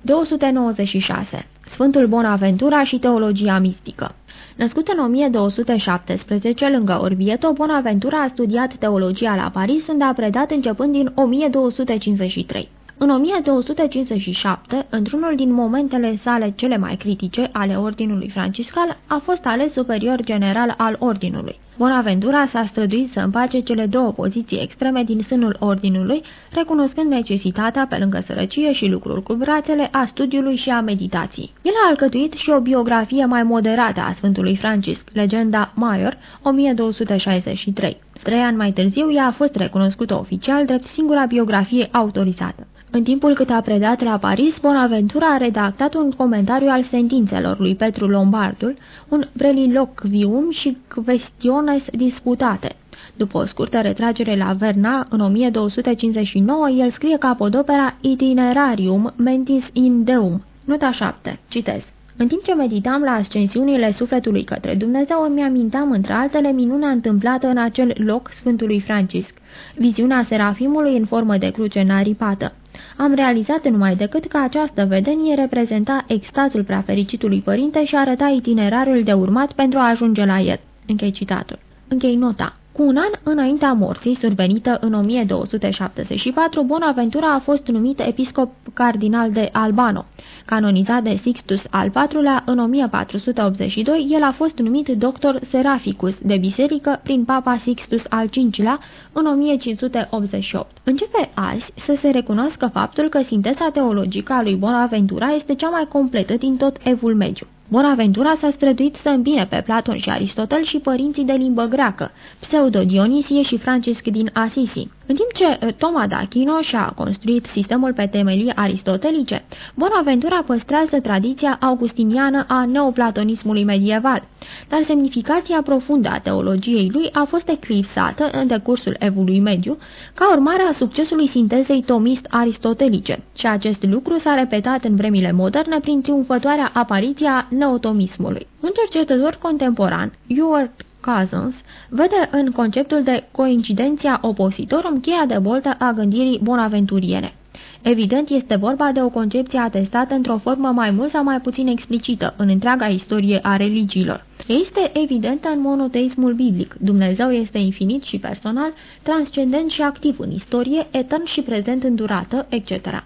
296. Sfântul Bonaventura și teologia mistică Născut în 1217 lângă Orvieto, Bonaventura a studiat teologia la Paris, unde a predat începând din 1253. În 1257, într-unul din momentele sale cele mai critice ale Ordinului Franciscal, a fost ales superior general al Ordinului. Bonaventura s-a străduit să împace cele două poziții extreme din sânul Ordinului, recunoscând necesitatea, pe lângă sărăcie și lucruri cu brațele, a studiului și a meditației. El a alcătuit și o biografie mai moderată a Sfântului Francisc, legenda Mayer, 1263. Trei ani mai târziu, ea a fost recunoscută oficial drept singura biografie autorizată. În timpul cât a predat la Paris, Bonaventura a redactat un comentariu al sentințelor lui Petru Lombardul, un breliloquium și questiones disputate. După o scurtă retragere la Verna, în 1259, el scrie capodopera Itinerarium Mentis in Deum. Nota 7. Citez. În timp ce meditam la ascensiunile sufletului către Dumnezeu, îmi amintam între altele minunea întâmplată în acel loc Sfântului Francisc, viziunea serafimului în formă de cruce naripată. Am realizat numai decât că această vedenie reprezenta extazul preafericitului părinte și arăta itinerarul de urmat pentru a ajunge la el. Închei citatul. Închei nota. Cu un an înaintea morții, survenită în 1274, Bonaventura a fost numit episcop cardinal de Albano. Canonizat de Sixtus al IV-lea în 1482, el a fost numit doctor Seraficus de biserică prin papa Sixtus al V-lea în 1588. Începe azi să se recunoască faptul că sinteza teologică a lui Bonaventura este cea mai completă din tot evul mediu. Bonaventura s-a străduit să îmbine pe Platon și Aristotel și părinții de limbă greacă, Pseudo-Dionisie și Francisc din Asisi. În timp ce eh, Toma d'Achino și-a construit sistemul pe temelii aristotelice, Bonaventura păstrează tradiția augustiniană a neoplatonismului medieval, dar semnificația profundă a teologiei lui a fost eclipsată în decursul evului mediu, ca urmare a succesului sintezei tomist-aristotelice, și acest lucru s-a repetat în vremile moderne prin triumfătoarea apariția neotomismului. Un cercetător contemporan, Ewart Cousins, vede în conceptul de coincidenția opositorum cheia de boltă a gândirii bonaventuriene. Evident, este vorba de o concepție atestată într-o formă mai mult sau mai puțin explicită în întreaga istorie a religiilor. Este evidentă în monoteismul biblic. Dumnezeu este infinit și personal, transcendent și activ în istorie, etern și prezent în durată, etc.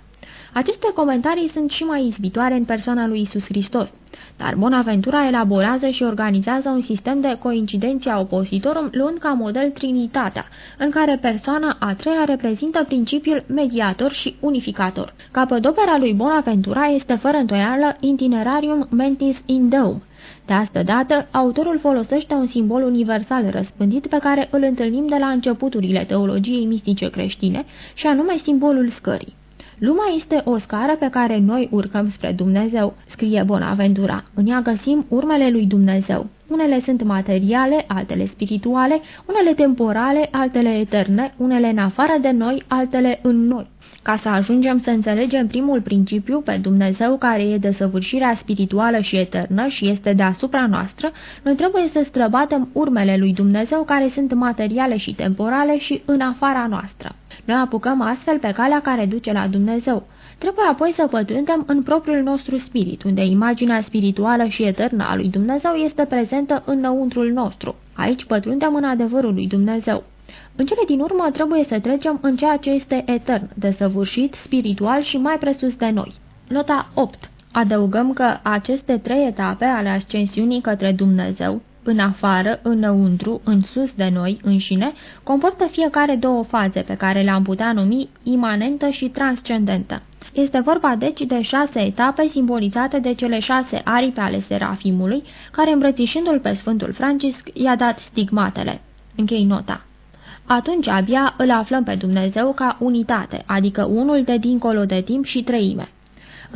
Aceste comentarii sunt și mai izbitoare în persoana lui Isus Hristos, dar Bonaventura elaborează și organizează un sistem de coincidenția opositorum luând ca model Trinitatea, în care persoana a treia reprezintă principiul mediator și unificator. Capodopera lui Bonaventura este fără întoială Itinerarium Mentis in Deum. De asta dată, autorul folosește un simbol universal răspândit pe care îl întâlnim de la începuturile teologiei mistice creștine, și anume simbolul scării. Lumea este o scară pe care noi urcăm spre Dumnezeu, scrie Bonaventura. În ea găsim urmele lui Dumnezeu. Unele sunt materiale, altele spirituale, unele temporale, altele eterne, unele în afară de noi, altele în noi. Ca să ajungem să înțelegem primul principiu pe Dumnezeu care e desăvârșirea spirituală și eternă și este deasupra noastră, noi trebuie să străbatem urmele lui Dumnezeu care sunt materiale și temporale și în afara noastră. Noi apucăm astfel pe calea care duce la Dumnezeu. Trebuie apoi să pătrundem în propriul nostru spirit, unde imaginea spirituală și eternă a lui Dumnezeu este prezentă înăuntrul nostru. Aici pătrundem în adevărul lui Dumnezeu. În cele din urmă trebuie să trecem în ceea ce este etern, desăvârșit, spiritual și mai presus de noi. Nota 8. Adăugăm că aceste trei etape ale ascensiunii către Dumnezeu, în afară, înăuntru, în sus de noi înșine, comportă fiecare două faze pe care le-am putea numi imanentă și transcendentă. Este vorba deci de șase etape simbolizate de cele șase aripi ale serafimului, care îmbrățișându-l pe Sfântul Francisc i-a dat stigmatele. Închei nota. Atunci abia îl aflăm pe Dumnezeu ca unitate, adică unul de dincolo de timp și treime.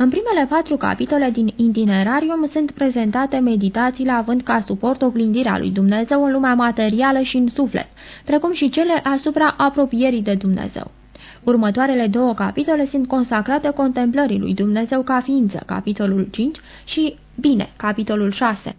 În primele patru capitole din Itinerarium sunt prezentate meditațiile având ca suport oglindirea lui Dumnezeu în lumea materială și în suflet, precum și cele asupra apropierii de Dumnezeu. Următoarele două capitole sunt consacrate contemplării lui Dumnezeu ca ființă, capitolul 5, și bine, capitolul 6.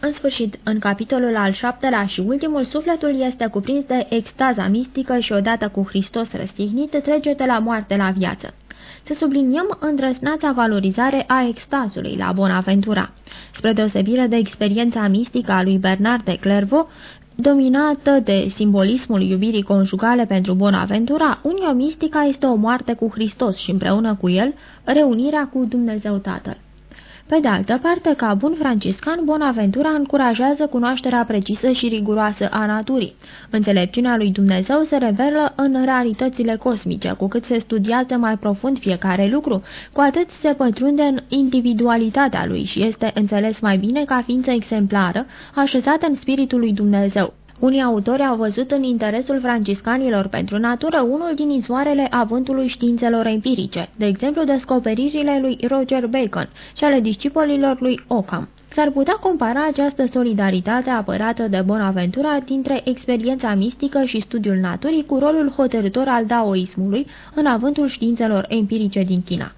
În sfârșit, în capitolul al șaptelea și ultimul, sufletul este cuprins de extaza mistică și odată cu Hristos răstignit trece de la moarte la viață. Să subliniem îndrăsnața valorizare a extazului la Bonaventura. Spre deosebire de experiența mistică a lui Bernard de Clairvaux, dominată de simbolismul iubirii conjugale pentru Bonaventura, unio mistica este o moarte cu Hristos și împreună cu el reunirea cu Dumnezeu Tatăl. Pe de altă parte, ca bun franciscan, Bonaventura încurajează cunoașterea precisă și riguroasă a naturii. Înțelepciunea lui Dumnezeu se revelă în raritățile cosmice, cu cât se studiază mai profund fiecare lucru, cu atât se pătrunde în individualitatea lui și este înțeles mai bine ca ființă exemplară, așezată în spiritul lui Dumnezeu. Unii autori au văzut în interesul franciscanilor pentru natură unul din izvoarele avântului științelor empirice, de exemplu descoperirile lui Roger Bacon și ale discipolilor lui Occam. S-ar putea compara această solidaritate apărată de Bonaventura dintre experiența mistică și studiul naturii cu rolul hotărător al daoismului în avântul științelor empirice din China.